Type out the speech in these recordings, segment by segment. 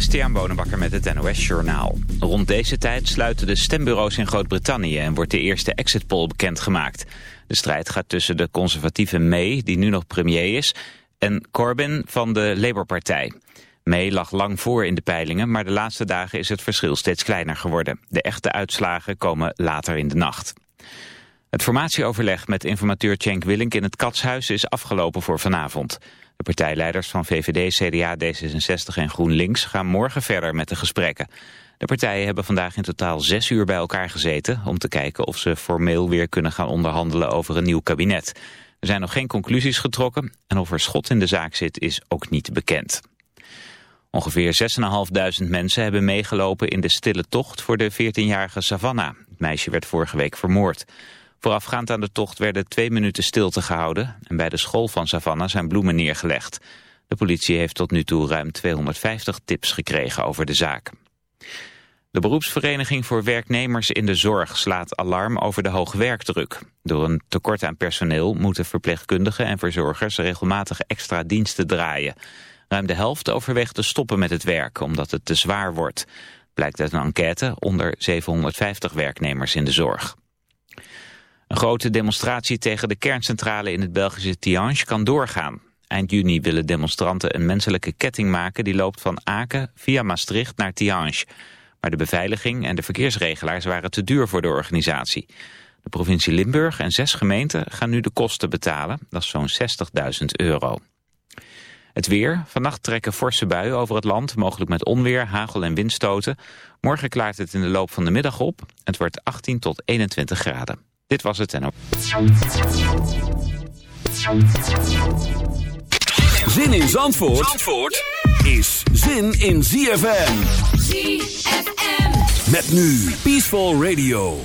Christian Bonenbakker met het NOS Journaal. Rond deze tijd sluiten de stembureaus in Groot-Brittannië... en wordt de eerste exit poll bekendgemaakt. De strijd gaat tussen de conservatieve May, die nu nog premier is... en Corbyn van de Labour-partij. May lag lang voor in de peilingen... maar de laatste dagen is het verschil steeds kleiner geworden. De echte uitslagen komen later in de nacht. Het formatieoverleg met informateur Cenk Willink in het Katshuis is afgelopen voor vanavond. De partijleiders van VVD, CDA, D66 en GroenLinks gaan morgen verder met de gesprekken. De partijen hebben vandaag in totaal zes uur bij elkaar gezeten... om te kijken of ze formeel weer kunnen gaan onderhandelen over een nieuw kabinet. Er zijn nog geen conclusies getrokken en of er schot in de zaak zit is ook niet bekend. Ongeveer 6.500 mensen hebben meegelopen in de stille tocht voor de 14-jarige Savannah. Het meisje werd vorige week vermoord. Voorafgaand aan de tocht werden twee minuten stilte gehouden... en bij de school van Savannah zijn bloemen neergelegd. De politie heeft tot nu toe ruim 250 tips gekregen over de zaak. De beroepsvereniging voor werknemers in de zorg slaat alarm over de hoge werkdruk. Door een tekort aan personeel moeten verpleegkundigen en verzorgers regelmatig extra diensten draaien. Ruim de helft overweegt te stoppen met het werk omdat het te zwaar wordt. Blijkt uit een enquête onder 750 werknemers in de zorg. Een grote demonstratie tegen de kerncentrale in het Belgische Tihange kan doorgaan. Eind juni willen demonstranten een menselijke ketting maken die loopt van Aken via Maastricht naar Tihange. Maar de beveiliging en de verkeersregelaars waren te duur voor de organisatie. De provincie Limburg en zes gemeenten gaan nu de kosten betalen. Dat is zo'n 60.000 euro. Het weer. Vannacht trekken forse buien over het land, mogelijk met onweer, hagel en windstoten. Morgen klaart het in de loop van de middag op. Het wordt 18 tot 21 graden. Dit was het en op. Zin in Zandvoort, Zandvoort is zin in ZFM. ZFM. Met nu Peaceful Radio.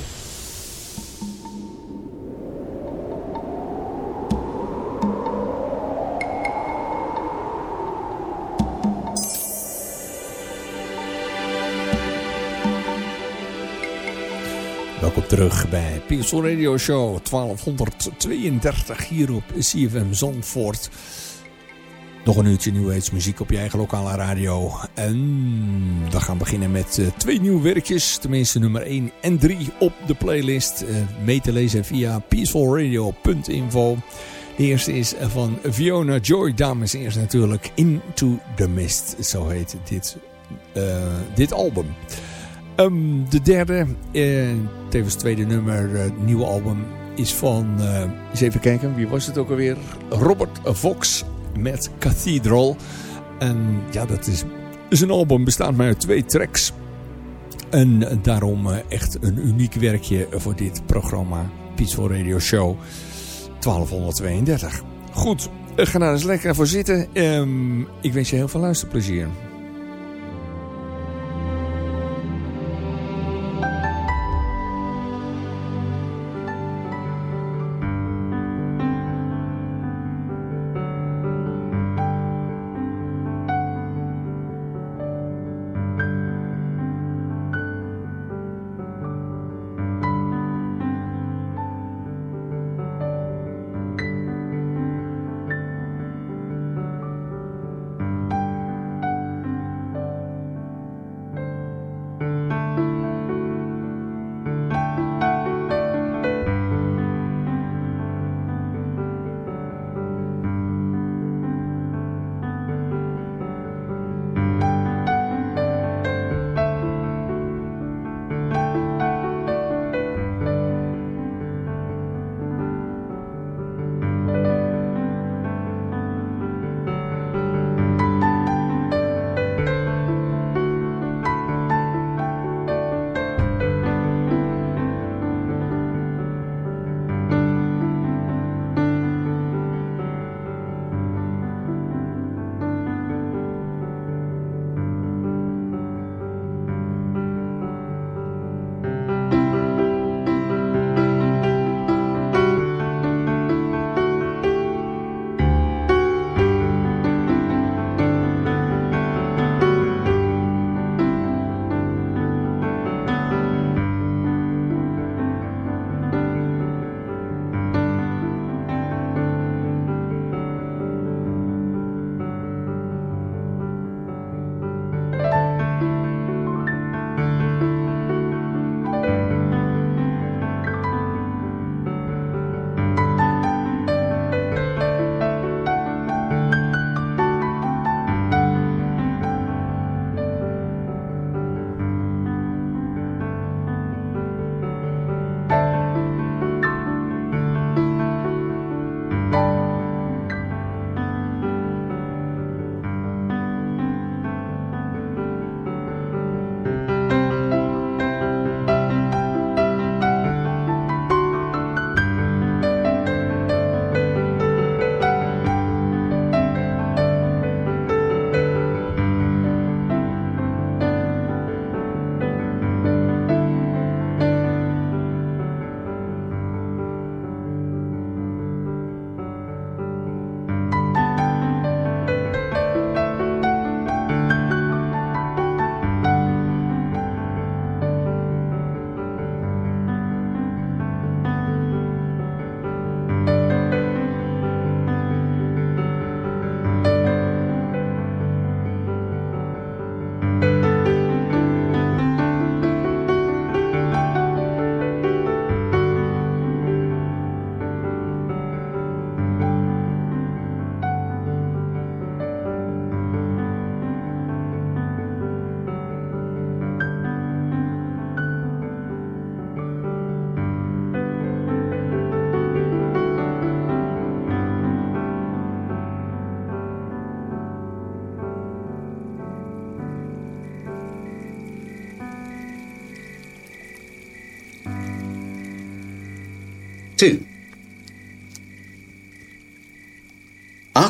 Terug bij Peaceful Radio Show 1232 hier op CFM Zandvoort. Nog een uurtje New muziek op je eigen lokale radio. En we gaan beginnen met uh, twee nieuwe werkjes. Tenminste nummer 1 en 3 op de playlist. Uh, mee te lezen via peacefulradio.info. De eerste is van Fiona Joy. Dames eerst natuurlijk Into the Mist. Zo heet dit, uh, dit album. Um, de derde, uh, tevens tweede nummer, uh, nieuwe album, is van, uh, eens even kijken, wie was het ook alweer? Robert Fox met Cathedral. En ja, dat is, is een album, bestaat maar uit twee tracks. En daarom echt een uniek werkje voor dit programma, Peaceful Radio Show 1232. Goed, ga daar eens lekker voor zitten. Um, ik wens je heel veel luisterplezier.